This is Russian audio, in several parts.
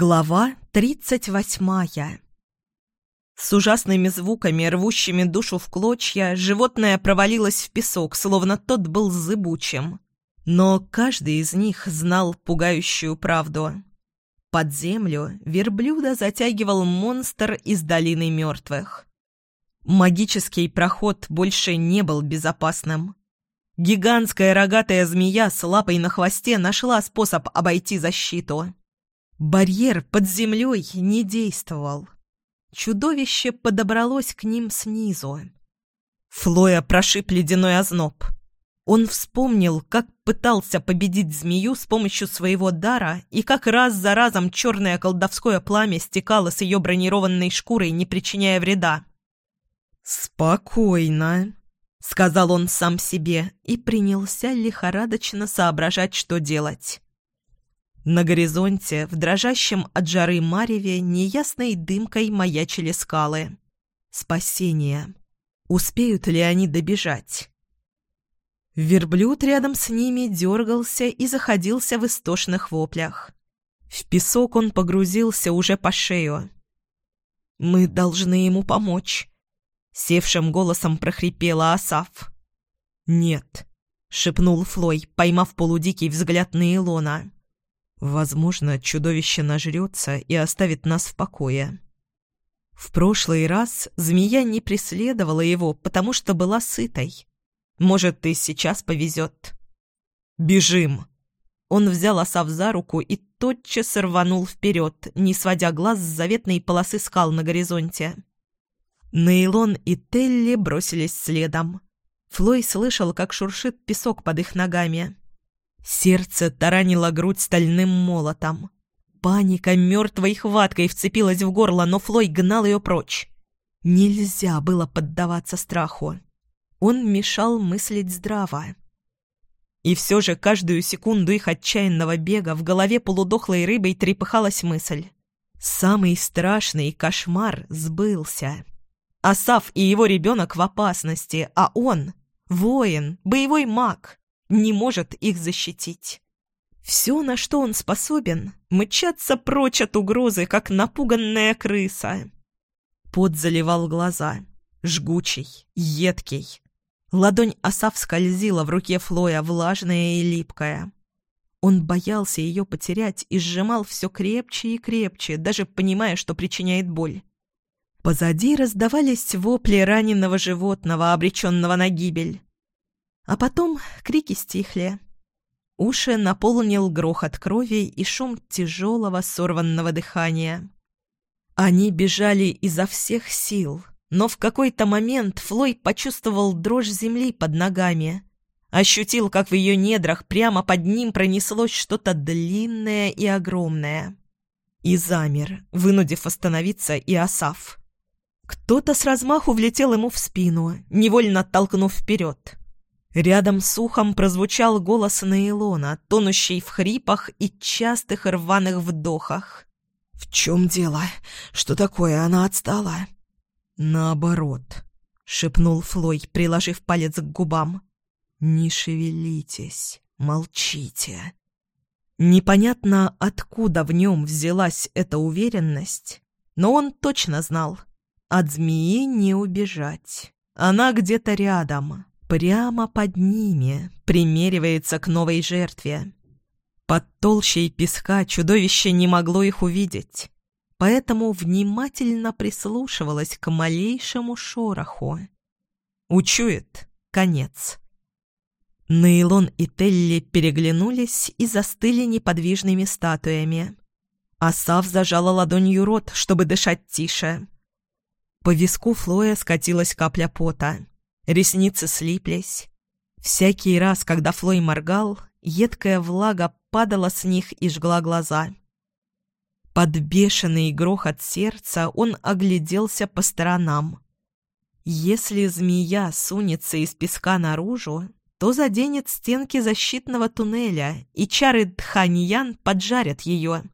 Глава тридцать восьмая С ужасными звуками, рвущими душу в клочья, животное провалилось в песок, словно тот был зыбучим. Но каждый из них знал пугающую правду. Под землю верблюда затягивал монстр из долины мертвых. Магический проход больше не был безопасным. Гигантская рогатая змея с лапой на хвосте нашла способ обойти защиту. Барьер под землей не действовал. Чудовище подобралось к ним снизу. Флоя прошиб ледяной озноб. Он вспомнил, как пытался победить змею с помощью своего дара и как раз за разом черное колдовское пламя стекало с ее бронированной шкурой, не причиняя вреда. «Спокойно», — сказал он сам себе и принялся лихорадочно соображать, что делать. На горизонте, в дрожащем от жары мареве, неясной дымкой маячили скалы. Спасение. Успеют ли они добежать? Верблюд рядом с ними дергался и заходился в истошных воплях. В песок он погрузился уже по шею. «Мы должны ему помочь», — севшим голосом прохрипела Асав. «Нет», — шепнул Флой, поймав полудикий взгляд на Илона. Возможно, чудовище нажрется и оставит нас в покое. В прошлый раз змея не преследовала его, потому что была сытой. Может, и сейчас повезет. «Бежим!» Он взял Асав за руку и тотчас рванул вперед, не сводя глаз с заветной полосы скал на горизонте. Нейлон и Телли бросились следом. Флой слышал, как шуршит песок под их ногами. Сердце таранило грудь стальным молотом. Паника мертвой хваткой вцепилась в горло, но Флой гнал ее прочь. Нельзя было поддаваться страху. Он мешал мыслить здраво. И все же каждую секунду их отчаянного бега в голове полудохлой рыбой трепыхалась мысль. Самый страшный кошмар сбылся. Асав и его ребенок в опасности, а он — воин, боевой маг не может их защитить. Все, на что он способен, мчаться прочь от угрозы, как напуганная крыса. Пот заливал глаза, жгучий, едкий. Ладонь Асав скользила в руке Флоя, влажная и липкая. Он боялся ее потерять и сжимал все крепче и крепче, даже понимая, что причиняет боль. Позади раздавались вопли раненого животного, обреченного на гибель. А потом крики стихли. Уши наполнил грохот крови и шум тяжелого сорванного дыхания. Они бежали изо всех сил, но в какой-то момент Флой почувствовал дрожь земли под ногами. Ощутил, как в ее недрах прямо под ним пронеслось что-то длинное и огромное. И замер, вынудив остановиться и Асав. Кто-то с размаху влетел ему в спину, невольно оттолкнув вперед. Рядом с ухом прозвучал голос Нейлона, тонущий в хрипах и частых рваных вдохах. «В чем дело? Что такое? Она отстала?» «Наоборот», — шепнул Флой, приложив палец к губам. «Не шевелитесь, молчите». Непонятно, откуда в нем взялась эта уверенность, но он точно знал. От змеи не убежать. Она где-то рядом, Прямо под ними примеривается к новой жертве. Под толщей песка чудовище не могло их увидеть, поэтому внимательно прислушивалось к малейшему шороху. Учует конец. Нейлон и Телли переглянулись и застыли неподвижными статуями. Асав зажала ладонью рот, чтобы дышать тише. По виску Флоя скатилась капля пота. Ресницы слиплись. Всякий раз, когда Флой моргал, едкая влага падала с них и жгла глаза. Под бешеный грохот сердца он огляделся по сторонам. Если змея сунется из песка наружу, то заденет стенки защитного туннеля, и чары Дханьян поджарят ее.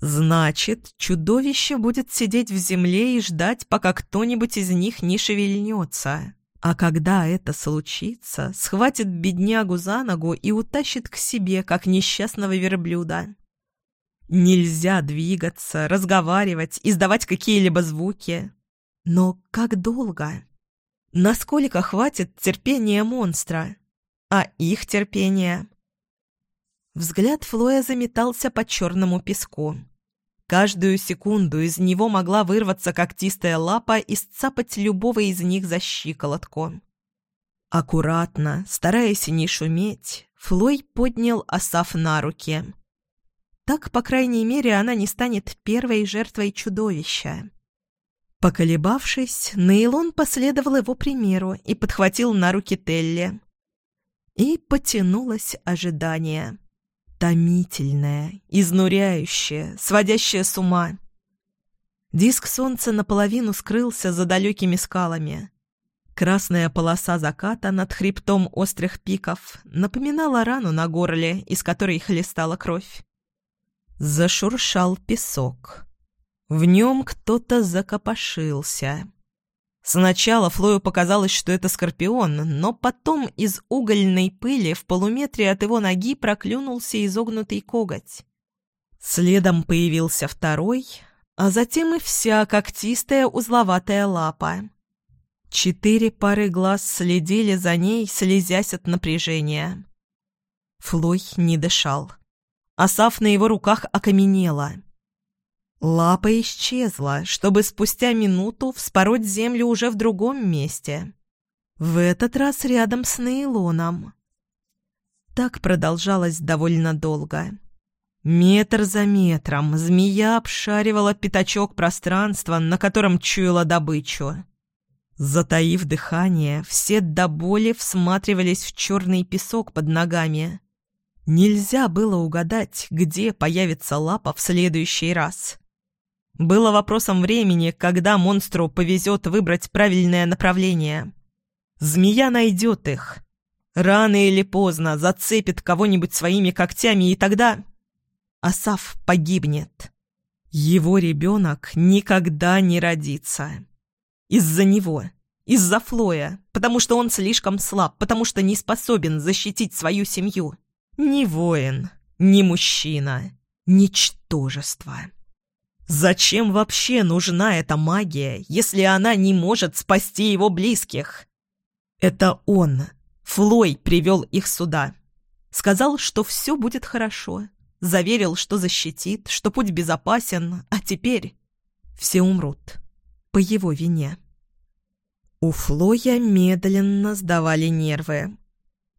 Значит, чудовище будет сидеть в земле и ждать, пока кто-нибудь из них не шевельнется. А когда это случится, схватит беднягу за ногу и утащит к себе, как несчастного верблюда. Нельзя двигаться, разговаривать, издавать какие-либо звуки. Но как долго? Насколько хватит терпения монстра? А их терпения? Взгляд Флоя заметался по черному песку. Каждую секунду из него могла вырваться когтистая лапа и сцапать любого из них за щиколотку. Аккуратно, стараясь не шуметь, Флой поднял Асаф на руки. Так, по крайней мере, она не станет первой жертвой чудовища. Поколебавшись, Нейлон последовал его примеру и подхватил на руки Телли. И потянулось ожидание. Томительное, изнуряющее, сводящее с ума. Диск солнца наполовину скрылся за далекими скалами. Красная полоса заката над хребтом острых пиков напоминала рану на горле, из которой хлестала кровь. Зашуршал песок. В нем кто-то закопошился. Сначала Флою показалось, что это скорпион, но потом из угольной пыли в полуметре от его ноги проклюнулся изогнутый коготь. Следом появился второй, а затем и вся когтистая узловатая лапа. Четыре пары глаз следили за ней, слезясь от напряжения. Флой не дышал. Асаф на его руках окаменела — Лапа исчезла, чтобы спустя минуту вспороть землю уже в другом месте. В этот раз рядом с Нейлоном. Так продолжалось довольно долго. Метр за метром змея обшаривала пятачок пространства, на котором чуяла добычу. Затаив дыхание, все до боли всматривались в черный песок под ногами. Нельзя было угадать, где появится лапа в следующий раз. Было вопросом времени, когда монстру повезет выбрать правильное направление. Змея найдет их. Рано или поздно зацепит кого-нибудь своими когтями, и тогда... Асав погибнет. Его ребенок никогда не родится. Из-за него. Из-за Флоя. Потому что он слишком слаб, потому что не способен защитить свою семью. Ни воин, ни мужчина. Ничтожество. Зачем вообще нужна эта магия, если она не может спасти его близких? Это он, Флой, привел их сюда. Сказал, что все будет хорошо. Заверил, что защитит, что путь безопасен, а теперь все умрут. По его вине. У Флоя медленно сдавали нервы.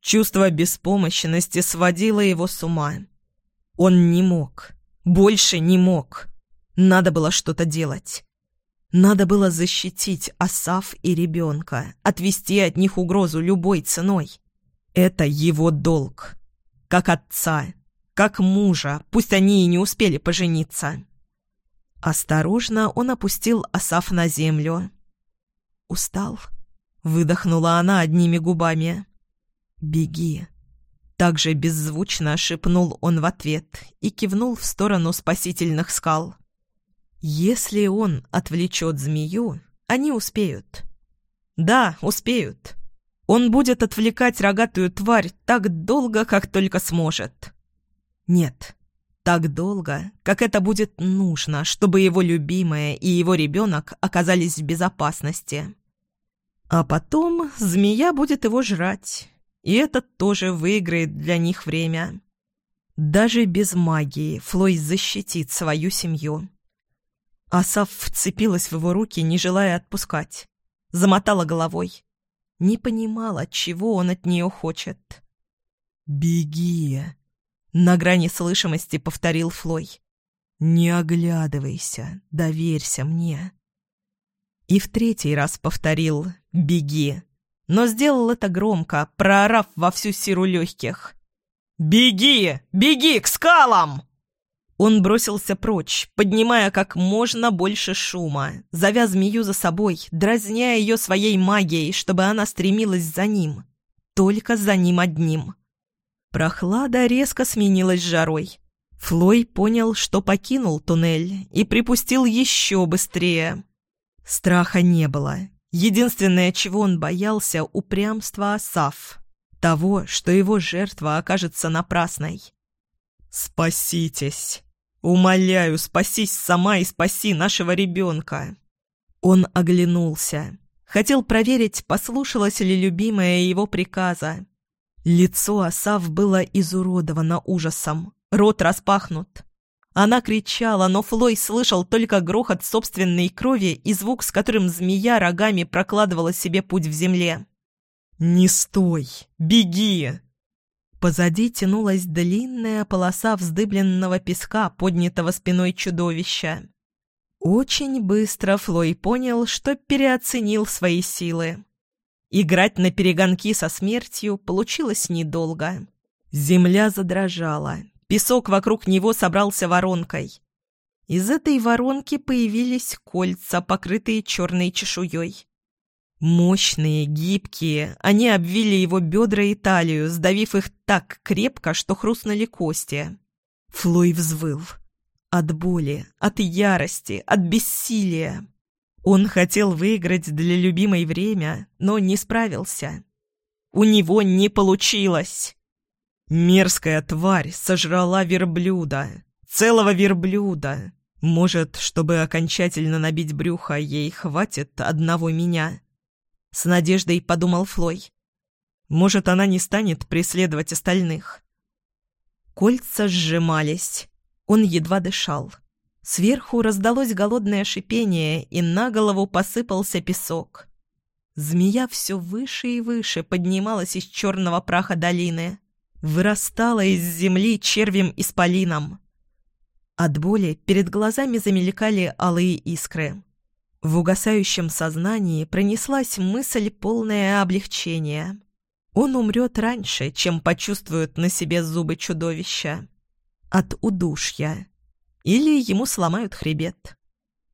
Чувство беспомощности сводило его с ума. Он не мог. Больше не мог. Надо было что-то делать. Надо было защитить Асав и ребенка, отвести от них угрозу любой ценой. Это его долг. Как отца, как мужа, пусть они и не успели пожениться. Осторожно он опустил Асав на землю. «Устал?» — выдохнула она одними губами. «Беги!» Также беззвучно шепнул он в ответ и кивнул в сторону спасительных скал. Если он отвлечет змею, они успеют. Да, успеют. Он будет отвлекать рогатую тварь так долго, как только сможет. Нет, так долго, как это будет нужно, чтобы его любимая и его ребенок оказались в безопасности. А потом змея будет его жрать, и это тоже выиграет для них время. Даже без магии Флой защитит свою семью. Асав вцепилась в его руки, не желая отпускать. Замотала головой. Не понимала, чего он от нее хочет. «Беги!» — на грани слышимости повторил Флой. «Не оглядывайся, доверься мне». И в третий раз повторил «беги», но сделал это громко, проорав во всю силу легких. «Беги! Беги к скалам!» Он бросился прочь, поднимая как можно больше шума, зовя змею за собой, дразня ее своей магией, чтобы она стремилась за ним. Только за ним одним. Прохлада резко сменилась жарой. Флой понял, что покинул туннель и припустил еще быстрее. Страха не было. Единственное, чего он боялся, — упрямства Асаф. Того, что его жертва окажется напрасной. «Спаситесь!» Умоляю, спасись сама и спаси нашего ребенка!» Он оглянулся. Хотел проверить, послушалась ли любимая его приказа. Лицо Асав было изуродовано ужасом, рот распахнут. Она кричала, но Флой слышал только грохот собственной крови и звук, с которым змея рогами прокладывала себе путь в земле. «Не стой! Беги!» Позади тянулась длинная полоса вздыбленного песка, поднятого спиной чудовища. Очень быстро Флой понял, что переоценил свои силы. Играть на перегонки со смертью получилось недолго. Земля задрожала, песок вокруг него собрался воронкой. Из этой воронки появились кольца, покрытые черной чешуей. Мощные, гибкие, они обвили его бедра и талию, сдавив их так крепко, что хрустнули кости. Флой взвыл. От боли, от ярости, от бессилия. Он хотел выиграть для любимой время, но не справился. У него не получилось. Мерзкая тварь сожрала верблюда. Целого верблюда. Может, чтобы окончательно набить брюхо, ей хватит одного меня. С надеждой подумал Флой. Может, она не станет преследовать остальных. Кольца сжимались. Он едва дышал. Сверху раздалось голодное шипение, и на голову посыпался песок. Змея все выше и выше поднималась из черного праха долины, вырастала из земли червем-исполином. От боли перед глазами замелькали алые искры. В угасающем сознании пронеслась мысль полное облегчения. Он умрет раньше, чем почувствует на себе зубы чудовища. От удушья или ему сломают хребет.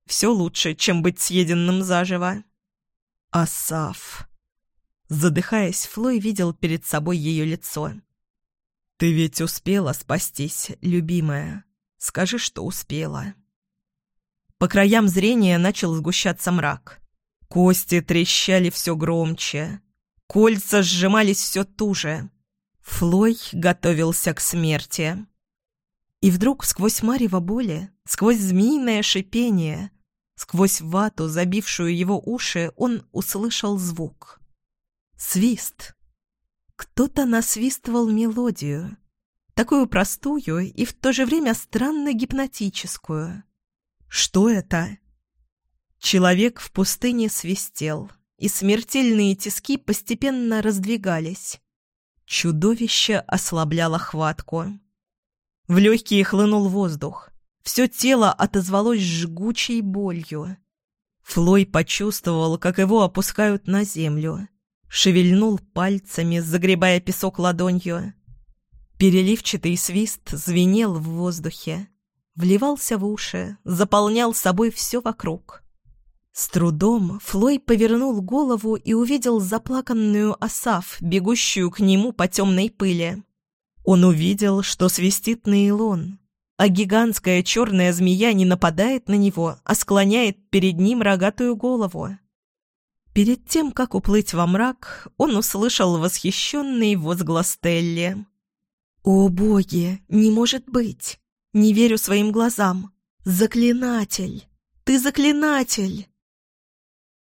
Все лучше, чем быть съеденным заживо. Асаф. Задыхаясь, Флой видел перед собой ее лицо. «Ты ведь успела спастись, любимая. Скажи, что успела». По краям зрения начал сгущаться мрак. Кости трещали все громче. Кольца сжимались все туже. Флой готовился к смерти. И вдруг сквозь марево боли, сквозь змеиное шипение, сквозь вату, забившую его уши, он услышал звук. Свист. Кто-то насвистывал мелодию, такую простую и в то же время странно гипнотическую. Что это? Человек в пустыне свистел, и смертельные тиски постепенно раздвигались. Чудовище ослабляло хватку. В легкие хлынул воздух. Все тело отозвалось жгучей болью. Флой почувствовал, как его опускают на землю. Шевельнул пальцами, загребая песок ладонью. Переливчатый свист звенел в воздухе. Вливался в уши, заполнял собой все вокруг. С трудом Флой повернул голову и увидел заплаканную Асав, бегущую к нему по темной пыли. Он увидел, что свистит Нейлон, а гигантская черная змея не нападает на него, а склоняет перед ним рогатую голову. Перед тем, как уплыть во мрак, он услышал восхищенный возглас Телли. «О боги, не может быть! Не верю своим глазам! Заклинатель! Ты заклинатель!»